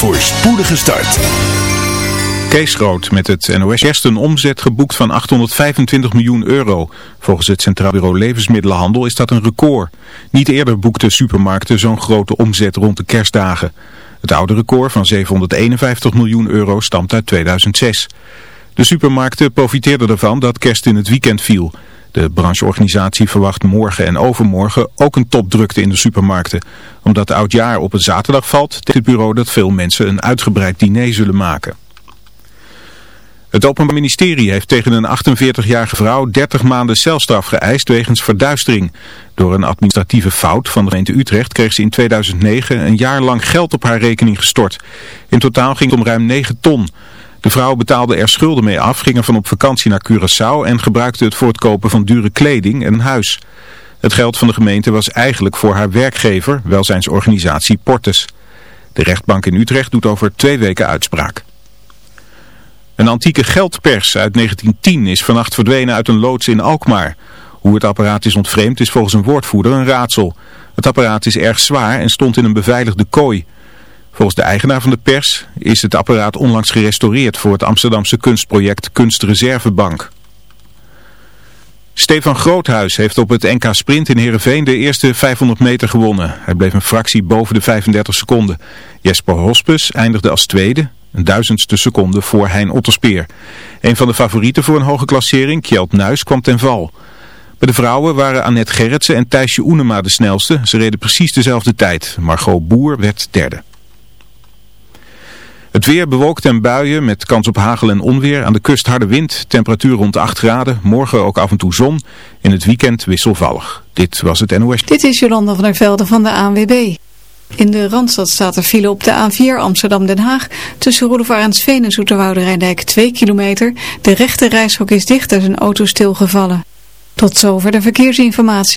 voor spoedige start. Kees Groot met het NOS Kerst een omzet geboekt van 825 miljoen euro. Volgens het Centraal Bureau Levensmiddelenhandel is dat een record. Niet eerder boekten supermarkten zo'n grote omzet rond de kerstdagen. Het oude record van 751 miljoen euro stamt uit 2006. De supermarkten profiteerden ervan dat kerst in het weekend viel. De brancheorganisatie verwacht morgen en overmorgen ook een topdrukte in de supermarkten. Omdat oudjaar op een zaterdag valt, denkt het bureau dat veel mensen een uitgebreid diner zullen maken. Het Openbaar Ministerie heeft tegen een 48-jarige vrouw 30 maanden celstraf geëist wegens verduistering. Door een administratieve fout van de gemeente Utrecht kreeg ze in 2009 een jaar lang geld op haar rekening gestort. In totaal ging het om ruim 9 ton. De vrouw betaalde er schulden mee af, ging ervan op vakantie naar Curaçao en gebruikte het voor het kopen van dure kleding en een huis. Het geld van de gemeente was eigenlijk voor haar werkgever, welzijnsorganisatie Portes. De rechtbank in Utrecht doet over twee weken uitspraak. Een antieke geldpers uit 1910 is vannacht verdwenen uit een loods in Alkmaar. Hoe het apparaat is ontvreemd is volgens een woordvoerder een raadsel. Het apparaat is erg zwaar en stond in een beveiligde kooi. Volgens de eigenaar van de pers is het apparaat onlangs gerestaureerd voor het Amsterdamse kunstproject Kunstreservebank. Stefan Groothuis heeft op het NK Sprint in Heerenveen de eerste 500 meter gewonnen. Hij bleef een fractie boven de 35 seconden. Jesper Hospes eindigde als tweede, een duizendste seconde voor Hein Otterspeer. Een van de favorieten voor een hoge klassering, Kjeld Nuis, kwam ten val. Bij de vrouwen waren Annette Gerritsen en Thijsje Oenema de snelste. Ze reden precies dezelfde tijd. Margot Boer werd derde. Het weer bewolkt en buien met kans op hagel en onweer. Aan de kust harde wind, temperatuur rond 8 graden. Morgen ook af en toe zon. In het weekend wisselvallig. Dit was het NOS. Dit is Jolanda van der Velde van de ANWB. In de Randstad staat er file op de A4 Amsterdam-Den Haag. Tussen Roelofarensveen en Zoeterwoude Rijndijk 2 kilometer. De rechte reishok is dicht, er zijn auto stilgevallen. Tot zover de verkeersinformatie.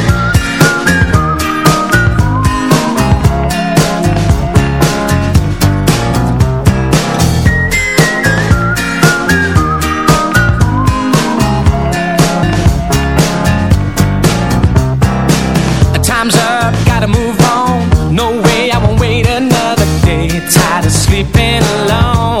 Sleeping alone.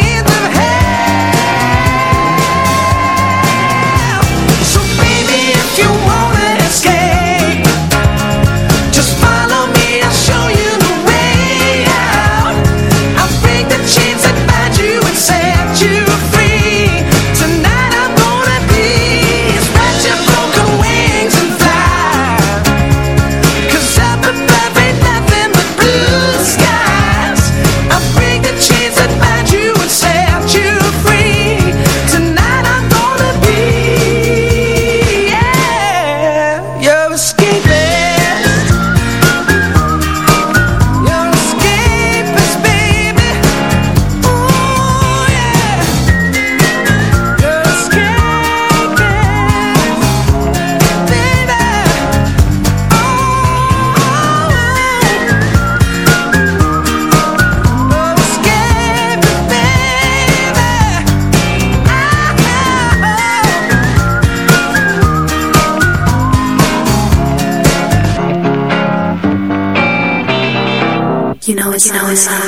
know you know it's on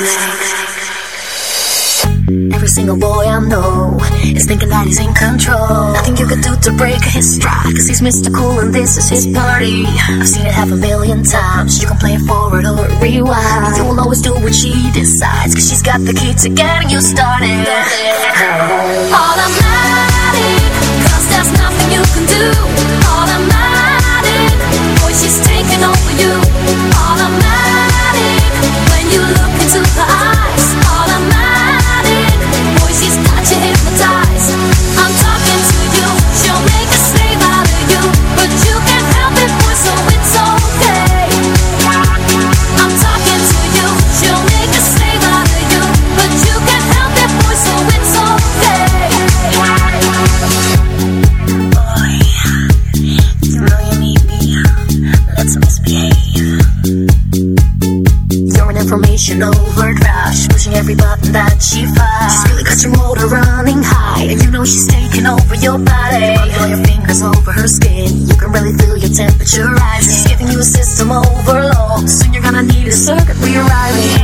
Every single boy I know is thinking that he's in control. Nothing you can do to break his stride, cause he's Mr. Cool and this is his party. I've seen it half a million times, you can play it forward or rewind. You will always do what she decides, cause she's got the key to getting you started. temperature rising. It's giving you a system overload. Soon you're gonna need a circuit rewiring.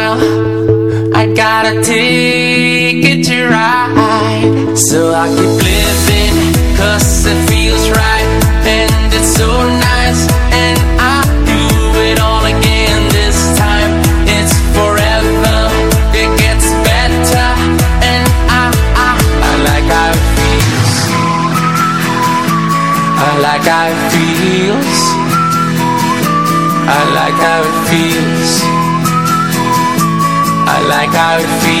uit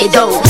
me though.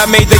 I made the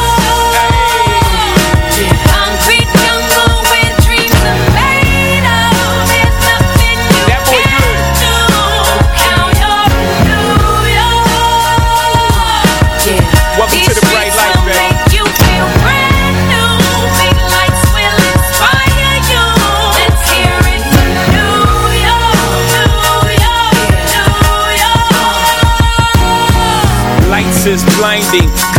is blinding.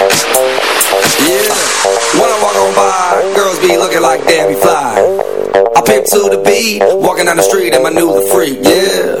Yeah. When I walk on by, girls be looking like Debbie Fly. I pimp to the beat, walking down the street in my new the freak. Yeah.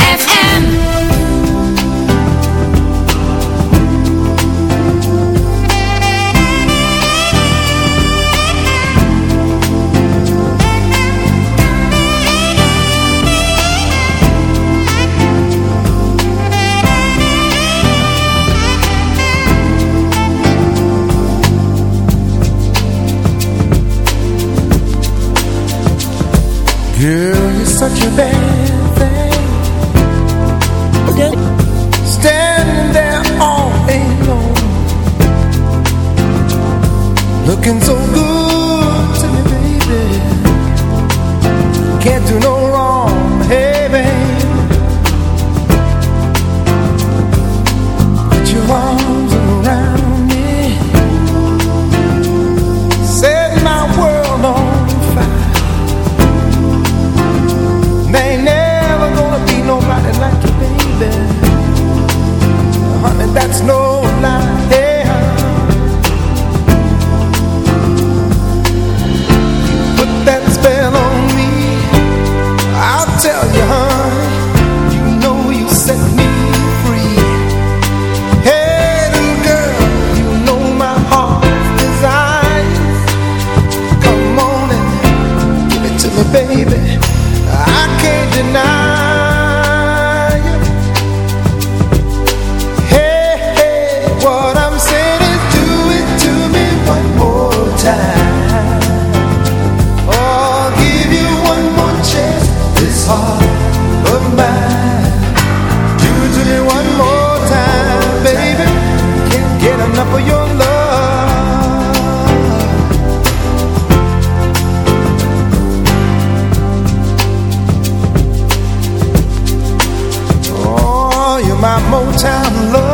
Looking so you're my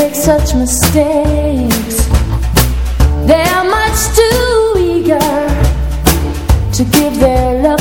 make such mistakes. They are much too eager To give their love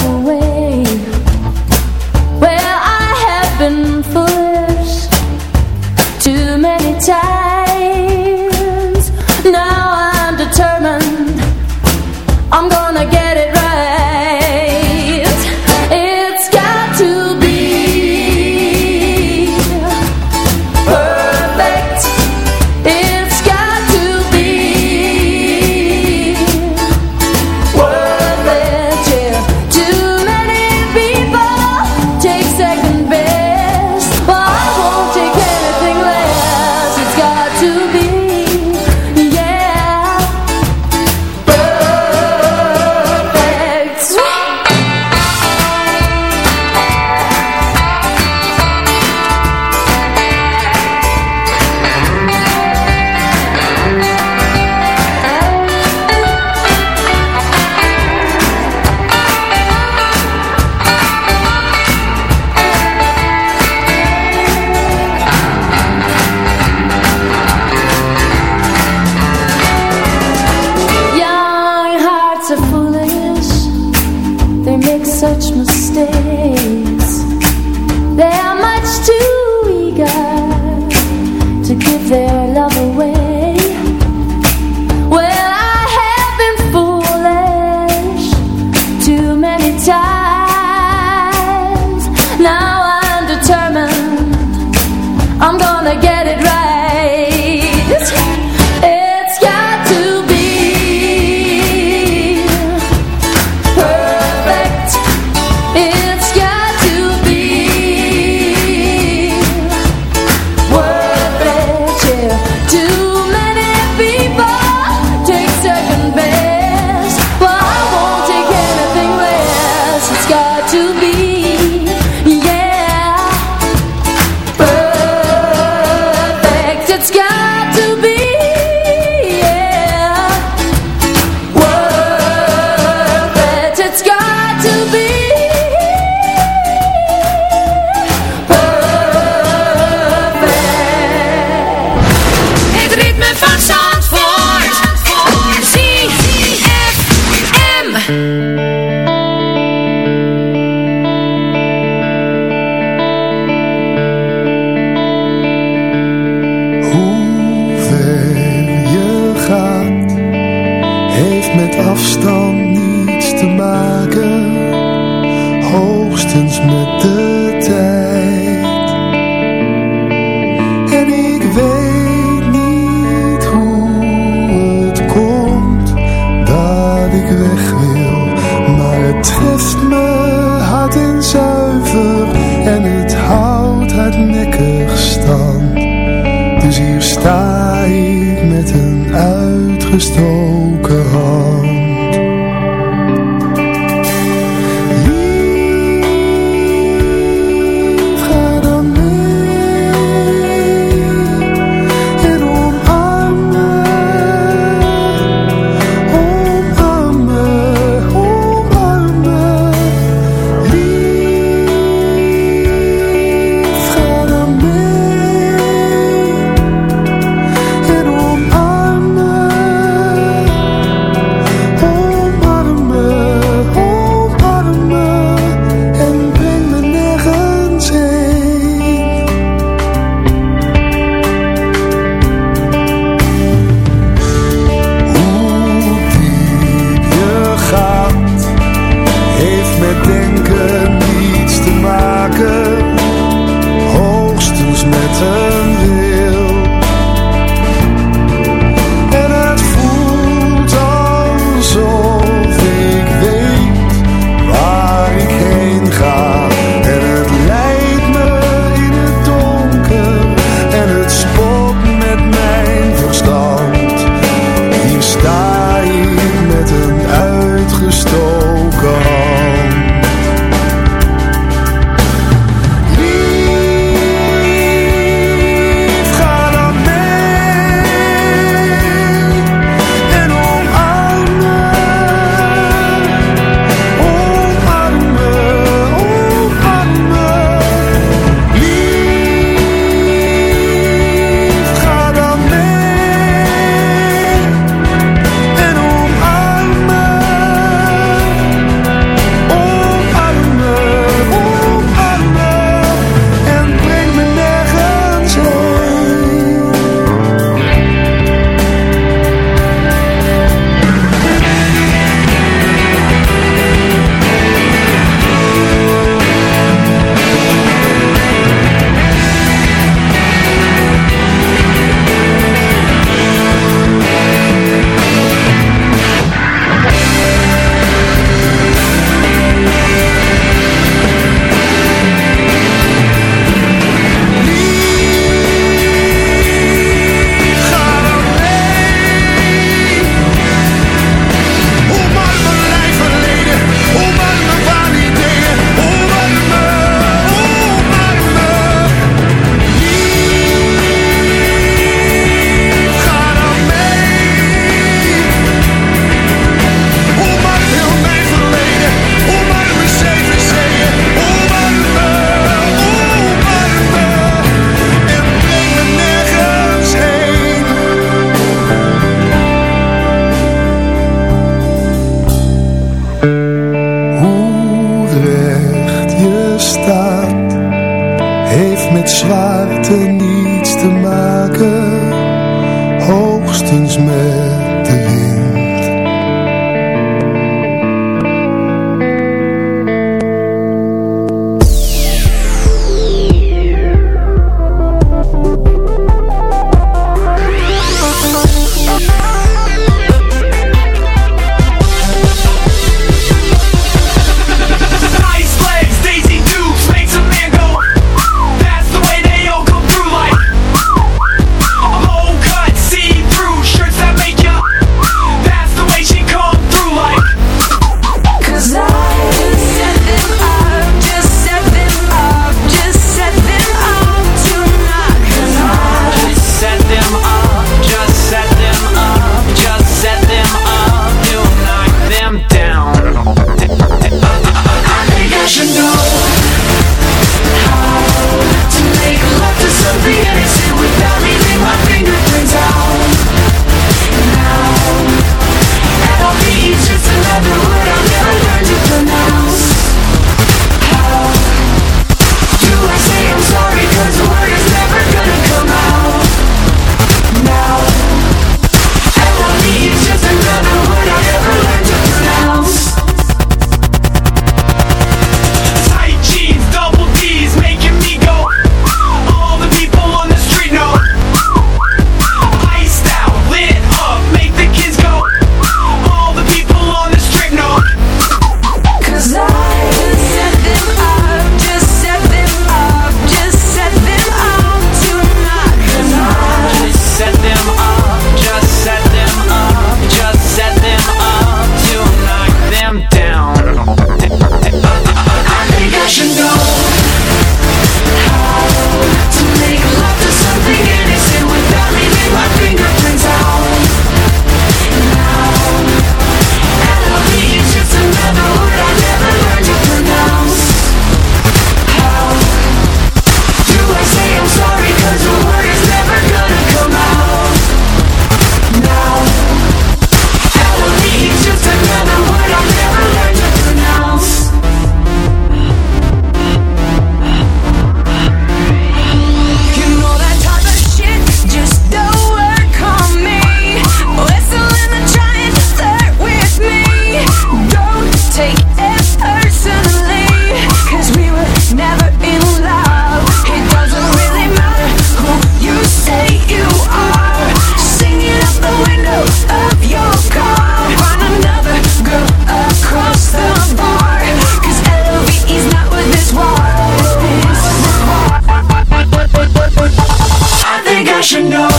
I should know